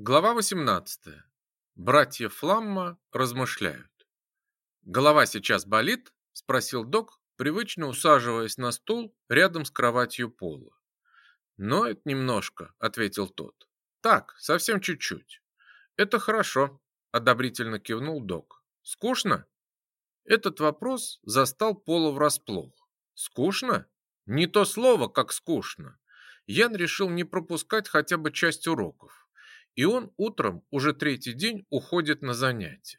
Глава 18. Братья Фламма размышляют. «Голова сейчас болит?» – спросил док, привычно усаживаясь на стул рядом с кроватью пола. «Ноет немножко», – ответил тот. «Так, совсем чуть-чуть». «Это хорошо», – одобрительно кивнул док. «Скучно?» Этот вопрос застал Пола врасплох. «Скучно? Не то слово, как скучно». Ян решил не пропускать хотя бы часть уроков и он утром уже третий день уходит на занятия.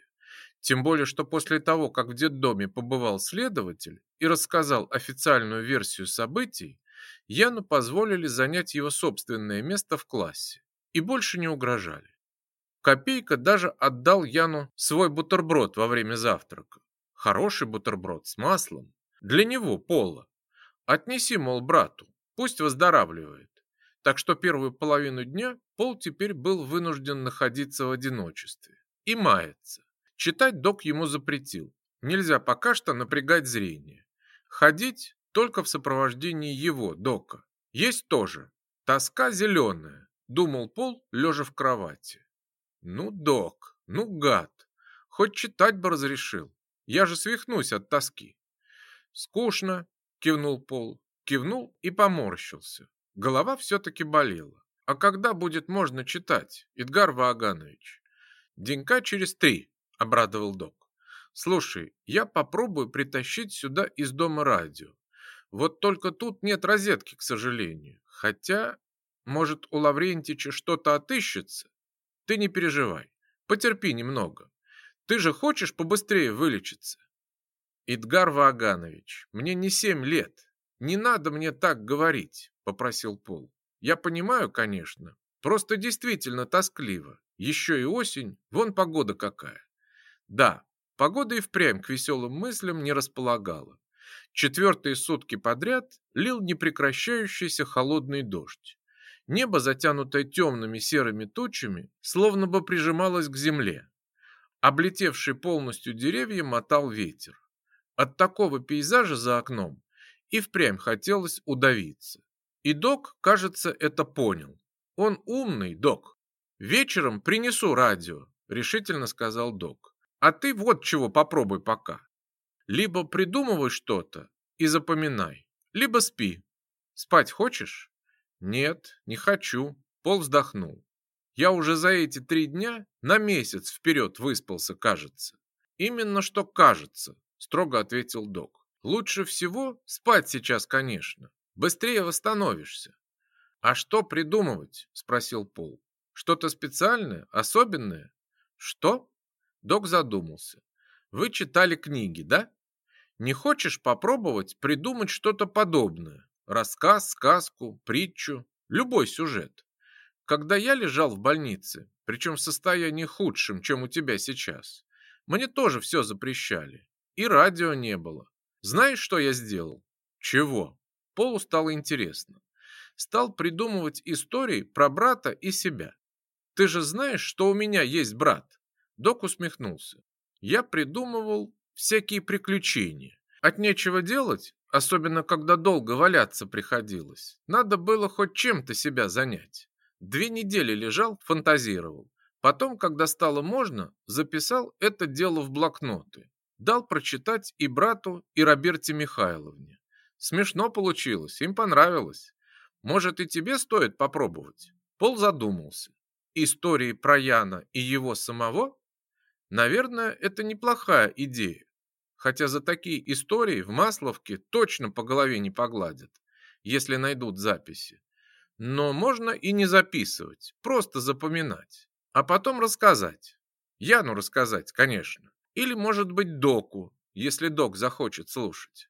Тем более, что после того, как в детдоме побывал следователь и рассказал официальную версию событий, Яну позволили занять его собственное место в классе и больше не угрожали. Копейка даже отдал Яну свой бутерброд во время завтрака. Хороший бутерброд с маслом. Для него, Пола. Отнеси, мол, брату, пусть выздоравливает. Так что первую половину дня Пол теперь был вынужден находиться в одиночестве и маяться. Читать док ему запретил. Нельзя пока что напрягать зрение. Ходить только в сопровождении его, дока. Есть тоже. Тоска зеленая, думал Пол, лежа в кровати. Ну, док, ну, гад. Хоть читать бы разрешил. Я же свихнусь от тоски. Скучно, кивнул Пол. Кивнул и поморщился. Голова все-таки болела. А когда будет можно читать, Идгар Вааганович? Денька через три, обрадовал док. Слушай, я попробую притащить сюда из дома радио. Вот только тут нет розетки, к сожалению. Хотя, может, у Лаврентича что-то отыщется? Ты не переживай, потерпи немного. Ты же хочешь побыстрее вылечиться? Идгар Вааганович, мне не семь лет. Не надо мне так говорить попросил Пол. Я понимаю, конечно. Просто действительно тоскливо. Еще и осень, вон погода какая. Да, погода и впрямь к веселым мыслям не располагала. Четвертые сутки подряд лил непрекращающийся холодный дождь. Небо, затянутое темными серыми тучами, словно бы прижималось к земле. Облетевший полностью деревья мотал ветер. От такого пейзажа за окном и впрямь хотелось удавиться. И док, кажется, это понял. Он умный, док. Вечером принесу радио, решительно сказал док. А ты вот чего попробуй пока. Либо придумывай что-то и запоминай, либо спи. Спать хочешь? Нет, не хочу. Пол вздохнул. Я уже за эти три дня на месяц вперед выспался, кажется. Именно что кажется, строго ответил док. Лучше всего спать сейчас, конечно. Быстрее восстановишься. А что придумывать? спросил Пол. Что-то специальное, особенное? Что? Док задумался. Вы читали книги, да? Не хочешь попробовать придумать что-то подобное? Рассказ, сказку, притчу, любой сюжет. Когда я лежал в больнице, причем в состоянии худшем, чем у тебя сейчас, мне тоже все запрещали. И радио не было. Знаешь, что я сделал? Чего? Полу стало интересно. Стал придумывать истории про брата и себя. Ты же знаешь, что у меня есть брат? Док усмехнулся. Я придумывал всякие приключения. От нечего делать, особенно когда долго валяться приходилось, надо было хоть чем-то себя занять. Две недели лежал, фантазировал. Потом, когда стало можно, записал это дело в блокноты. Дал прочитать и брату, и Роберте Михайловне. Смешно получилось, им понравилось. Может, и тебе стоит попробовать? Пол задумался. Истории про Яна и его самого? Наверное, это неплохая идея. Хотя за такие истории в Масловке точно по голове не погладят, если найдут записи. Но можно и не записывать, просто запоминать, а потом рассказать. Яну рассказать, конечно. Или, может быть, доку, если док захочет слушать.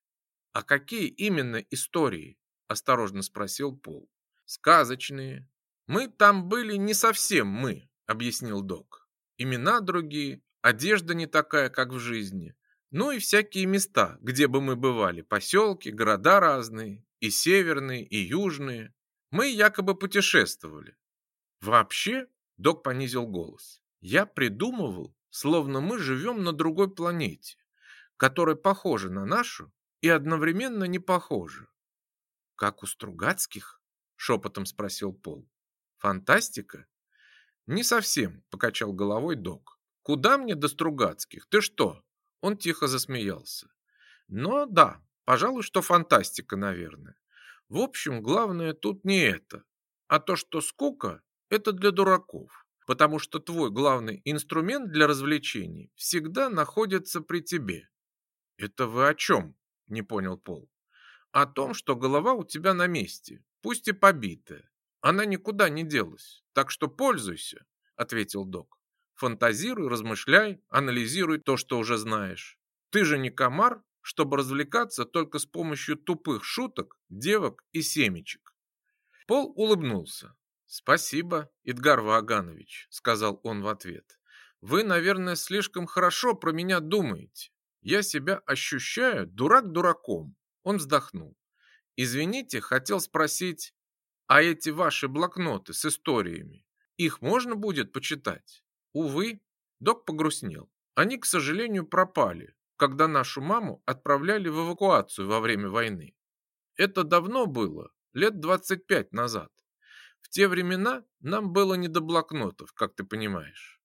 «А какие именно истории?» – осторожно спросил Пол. «Сказочные. Мы там были не совсем мы», – объяснил док. «Имена другие, одежда не такая, как в жизни. Ну и всякие места, где бы мы бывали, поселки, города разные, и северные, и южные. Мы якобы путешествовали. Вообще, док понизил голос, я придумывал, словно мы живем на другой планете, которая похожа на нашу и одновременно не похожи. Как у Стругацких? Шепотом спросил Пол. Фантастика? Не совсем, покачал головой док. Куда мне до Стругацких? Ты что? Он тихо засмеялся. Но да, пожалуй, что фантастика, наверное. В общем, главное тут не это, а то, что скука – это для дураков, потому что твой главный инструмент для развлечений всегда находится при тебе. Это вы о чем? Не понял Пол. О том, что голова у тебя на месте, пусть и побитая. Она никуда не делась, так что пользуйся, ответил док. Фантазируй, размышляй, анализируй то, что уже знаешь. Ты же не комар, чтобы развлекаться только с помощью тупых шуток, девок и семечек. Пол улыбнулся. «Спасибо, Идгар Ваганович», — сказал он в ответ. «Вы, наверное, слишком хорошо про меня думаете. Я себя ощущаю дурак дураком». Он вздохнул. «Извините, хотел спросить, а эти ваши блокноты с историями, их можно будет почитать?» Увы, док погрустнел. Они, к сожалению, пропали, когда нашу маму отправляли в эвакуацию во время войны. Это давно было, лет 25 назад. В те времена нам было не до блокнотов, как ты понимаешь.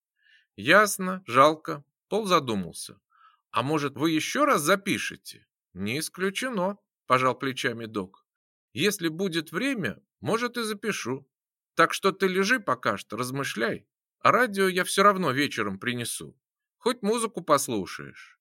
Ясно, жалко. Пол задумался. А может, вы еще раз запишете? Не исключено, пожал плечами док. Если будет время, может и запишу. Так что ты лежи пока что, размышляй. А радио я все равно вечером принесу. Хоть музыку послушаешь.